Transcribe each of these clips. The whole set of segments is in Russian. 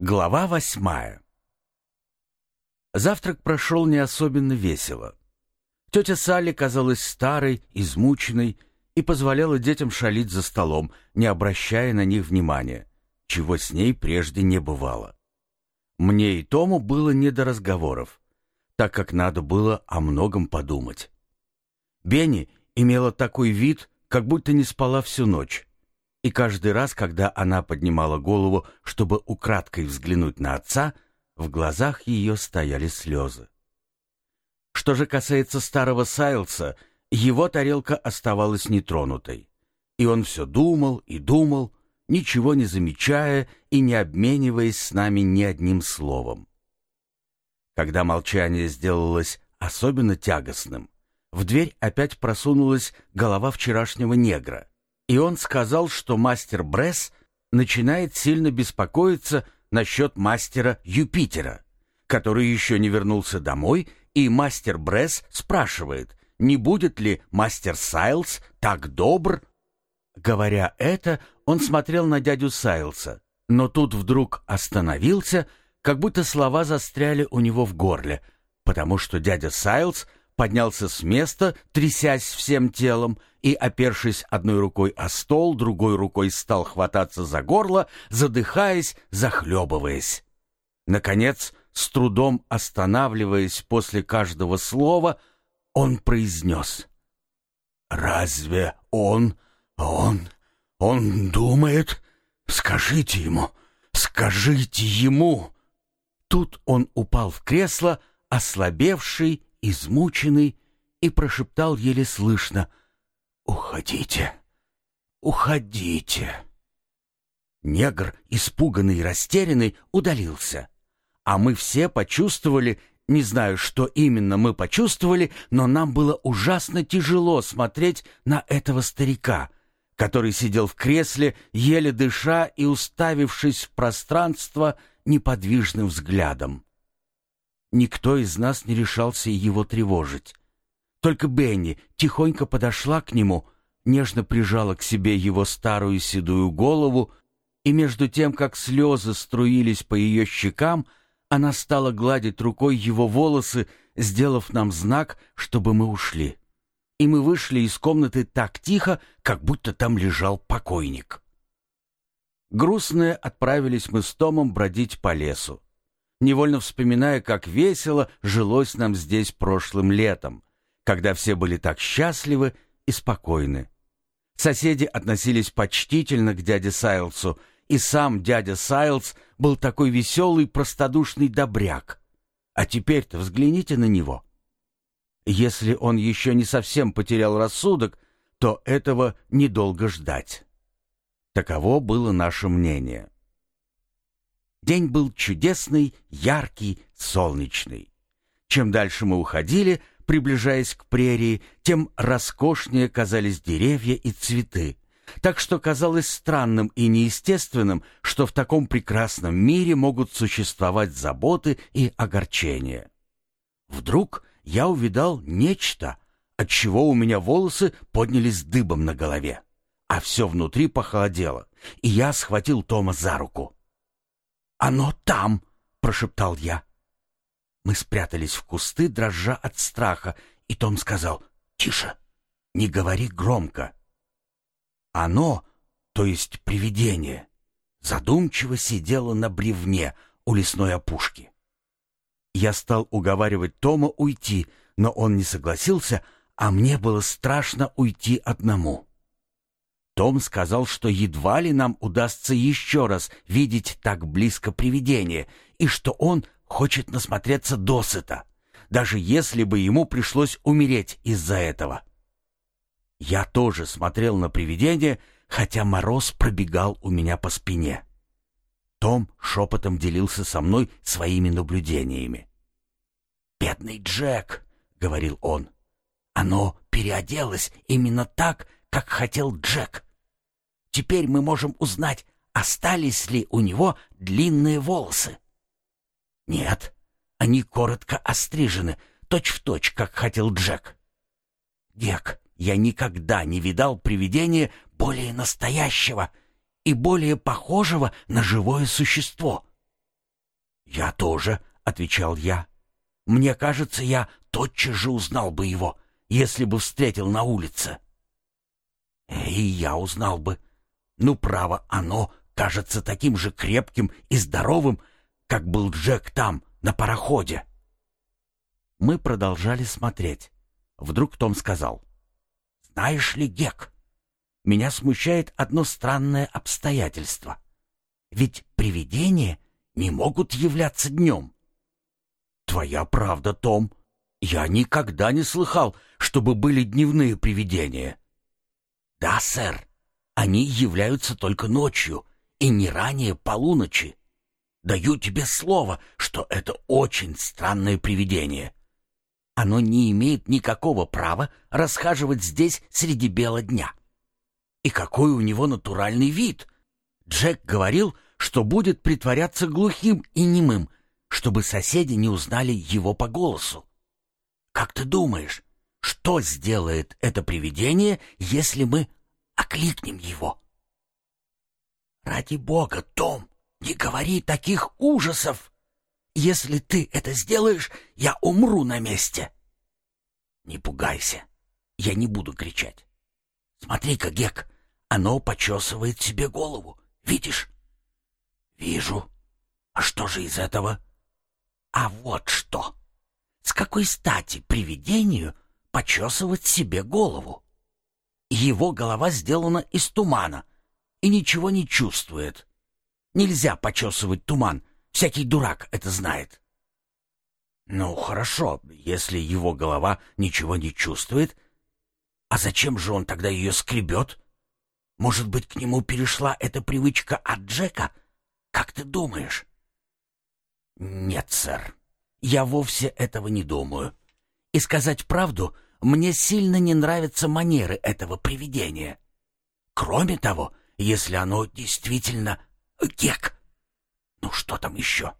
Глава восьмая Завтрак прошел не особенно весело. Тетя Салли казалась старой, измученной и позволяла детям шалить за столом, не обращая на них внимания, чего с ней прежде не бывало. Мне и Тому было не до разговоров, так как надо было о многом подумать. Бенни имела такой вид, как будто не спала всю ночь. И каждый раз, когда она поднимала голову, чтобы украдкой взглянуть на отца, в глазах ее стояли слезы. Что же касается старого Сайлса, его тарелка оставалась нетронутой. И он все думал и думал, ничего не замечая и не обмениваясь с нами ни одним словом. Когда молчание сделалось особенно тягостным, в дверь опять просунулась голова вчерашнего негра, и он сказал, что мастер Бресс начинает сильно беспокоиться насчет мастера Юпитера, который еще не вернулся домой, и мастер Бресс спрашивает, не будет ли мастер Сайлс так добр? Говоря это, он смотрел на дядю Сайлса, но тут вдруг остановился, как будто слова застряли у него в горле, потому что дядя Сайлс поднялся с места, трясясь всем телом, и, опершись одной рукой о стол, другой рукой стал хвататься за горло, задыхаясь, захлебываясь. Наконец, с трудом останавливаясь после каждого слова, он произнес. «Разве он, он, он думает? Скажите ему, скажите ему!» Тут он упал в кресло, ослабевший измученный, и прошептал еле слышно «Уходите, уходите». Негр, испуганный и растерянный, удалился. А мы все почувствовали, не знаю, что именно мы почувствовали, но нам было ужасно тяжело смотреть на этого старика, который сидел в кресле, еле дыша и уставившись в пространство неподвижным взглядом. Никто из нас не решался его тревожить. Только Бенни тихонько подошла к нему, нежно прижала к себе его старую седую голову, и между тем, как слезы струились по ее щекам, она стала гладить рукой его волосы, сделав нам знак, чтобы мы ушли. И мы вышли из комнаты так тихо, как будто там лежал покойник. Грустные отправились мы с Томом бродить по лесу невольно вспоминая, как весело жилось нам здесь прошлым летом, когда все были так счастливы и спокойны. Соседи относились почтительно к дяде Сайлсу, и сам дядя Сайлс был такой веселый, простодушный добряк. А теперь-то взгляните на него. Если он еще не совсем потерял рассудок, то этого недолго ждать. Таково было наше мнение. День был чудесный, яркий, солнечный. Чем дальше мы уходили, приближаясь к прерии, тем роскошнее казались деревья и цветы. Так что казалось странным и неестественным, что в таком прекрасном мире могут существовать заботы и огорчения. Вдруг я увидал нечто, от чего у меня волосы поднялись дыбом на голове, а все внутри похолодело, и я схватил Тома за руку. «Оно там!» — прошептал я. Мы спрятались в кусты, дрожа от страха, и Том сказал «Тише, не говори громко». Оно, то есть привидение, задумчиво сидело на бревне у лесной опушки. Я стал уговаривать Тома уйти, но он не согласился, а мне было страшно уйти одному. Том сказал, что едва ли нам удастся еще раз видеть так близко привидение, и что он хочет насмотреться досыта, даже если бы ему пришлось умереть из-за этого. Я тоже смотрел на привидение, хотя мороз пробегал у меня по спине. Том шепотом делился со мной своими наблюдениями. «Бедный Джек», — говорил он, — «оно переоделось именно так, как хотел Джек. Теперь мы можем узнать, остались ли у него длинные волосы. Нет, они коротко острижены, точь-в-точь, точь, как хотел Джек. Гек, я никогда не видал привидения более настоящего и более похожего на живое существо. «Я тоже», — отвечал я. «Мне кажется, я тотчас же узнал бы его, если бы встретил на улице». «И я узнал бы. Ну, право, оно кажется таким же крепким и здоровым, как был Джек там, на пароходе». Мы продолжали смотреть. Вдруг Том сказал. «Знаешь ли, Гек, меня смущает одно странное обстоятельство. Ведь привидения не могут являться днем». «Твоя правда, Том. Я никогда не слыхал, чтобы были дневные привидения». «Да, сэр. Они являются только ночью и не ранее полуночи. Даю тебе слово, что это очень странное привидение. Оно не имеет никакого права расхаживать здесь среди бела дня. И какой у него натуральный вид! Джек говорил, что будет притворяться глухим и немым, чтобы соседи не узнали его по голосу. Как ты думаешь, что сделает это привидение, если мы окликнем его? Ради бога, Том, не говори таких ужасов! Если ты это сделаешь, я умру на месте. Не пугайся. Я не буду кричать. Смотри-ка, Гек, оно почесывает себе голову. Видишь? Вижу. А что же из этого? А вот что. С какой стати привидению почесывать себе голову? Его голова сделана из тумана и ничего не чувствует. Нельзя почесывать туман, Всякий дурак это знает. Ну, хорошо, если его голова ничего не чувствует. А зачем же он тогда ее скребет? Может быть, к нему перешла эта привычка от Джека? Как ты думаешь? Нет, сэр, я вовсе этого не думаю. И сказать правду, мне сильно не нравятся манеры этого привидения. Кроме того, если оно действительно гек, ну что там еще?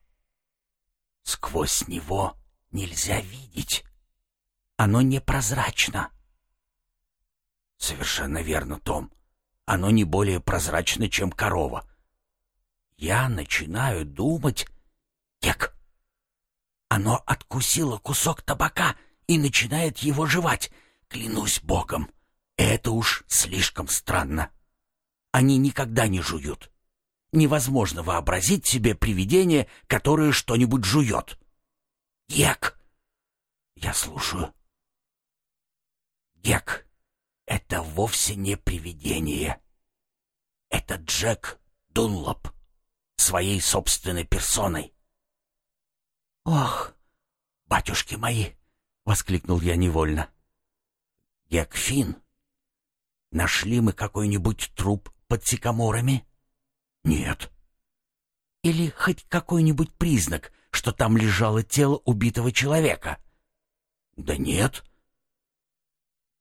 Сквозь него нельзя видеть. Оно непрозрачно. Совершенно верно, Том. Оно не более прозрачно, чем корова. Я начинаю думать... Кек. Оно откусило кусок табака и начинает его жевать. Клянусь богом, это уж слишком странно. Они никогда не жуют. Невозможно вообразить себе привидение, которое что-нибудь жует. Гек! Я слушаю. Гек, это вовсе не привидение. Это Джек Дунлоп своей собственной персоной. «Ох, батюшки мои!» — воскликнул я невольно. «Гек Финн, нашли мы какой-нибудь труп под сикаморами?» Нет. Или хоть какой-нибудь признак, что там лежало тело убитого человека? Да нет.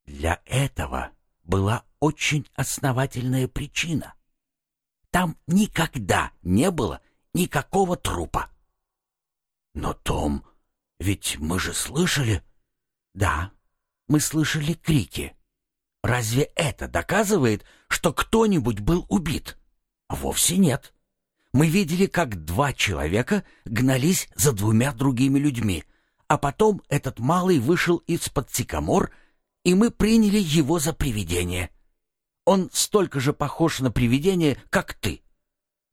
Для этого была очень основательная причина. Там никогда не было никакого трупа. Но, Том, ведь мы же слышали... Да, мы слышали крики. Разве это доказывает, что кто-нибудь был убит? Вовсе нет. Мы видели, как два человека гнались за двумя другими людьми, а потом этот малый вышел из-под сикамор, и мы приняли его за привидение. Он столько же похож на привидение, как ты.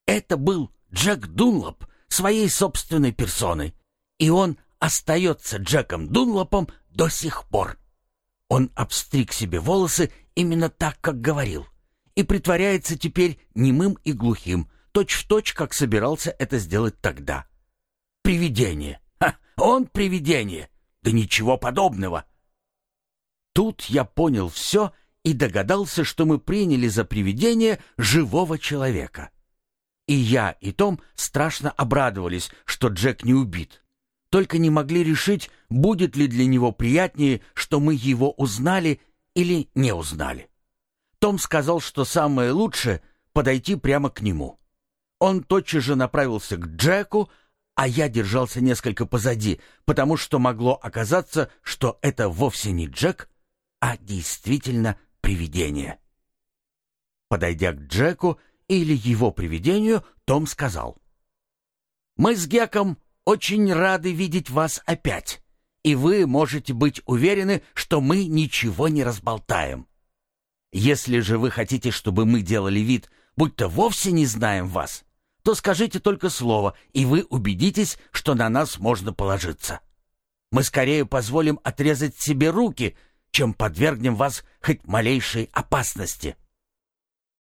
Это был Джек Дунлоп своей собственной персоной, и он остается Джеком Дунлопом до сих пор. Он обстриг себе волосы именно так, как говорил и притворяется теперь немым и глухим, точь-в-точь, точь, как собирался это сделать тогда. Привидение! Ха! Он привидение! Да ничего подобного! Тут я понял все и догадался, что мы приняли за привидение живого человека. И я, и Том страшно обрадовались, что Джек не убит. Только не могли решить, будет ли для него приятнее, что мы его узнали или не узнали. Том сказал, что самое лучшее — подойти прямо к нему. Он тотчас же направился к Джеку, а я держался несколько позади, потому что могло оказаться, что это вовсе не Джек, а действительно привидение. Подойдя к Джеку или его привидению, Том сказал. «Мы с Геком очень рады видеть вас опять, и вы можете быть уверены, что мы ничего не разболтаем. Если же вы хотите, чтобы мы делали вид, будто вовсе не знаем вас, то скажите только слово, и вы убедитесь, что на нас можно положиться. Мы скорее позволим отрезать себе руки, чем подвергнем вас хоть малейшей опасности».